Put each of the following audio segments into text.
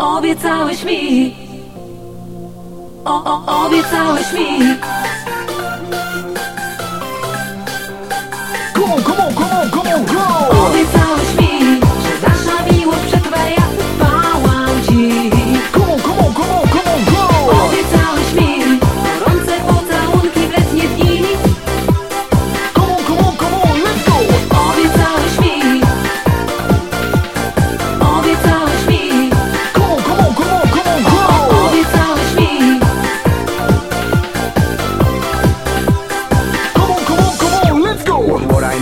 Obiecałeś mi. O, o, Obiecałeś mi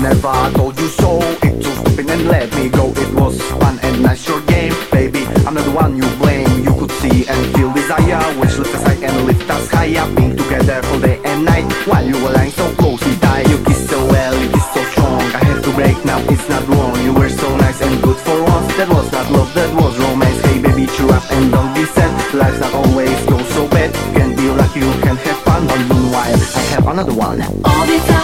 I told oh, you so It's too stupid and let me go. It was fun and nice your game Baby, I'm not the one you blame. You could see and feel desire. Which left us high and lift us higher Being together all day and night. While you were lying so close, closely tied You kissed so well, you kissed so strong. I have to break now, it's not wrong. You were so nice and good for once That was not love, that was romance. Hey baby, cheer up and don't be sad. Life's not always go so bad. Can be lucky, you can have fun. But meanwhile, I have another one. Mi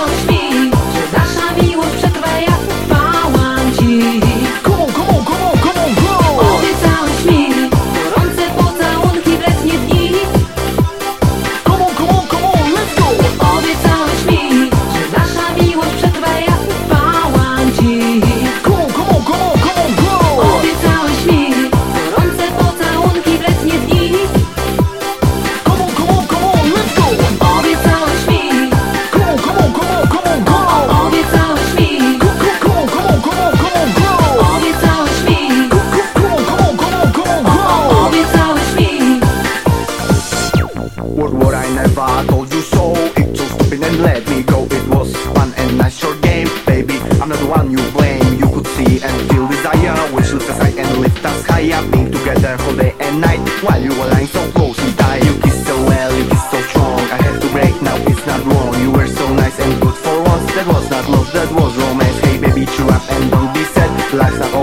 us high up Being together whole day and night While you were lying so close we die You kiss so well, you kiss so strong I had to break, now it's not wrong You were so nice and good for once That was not love, that was romance Hey baby cheer up and don't be sad Life's not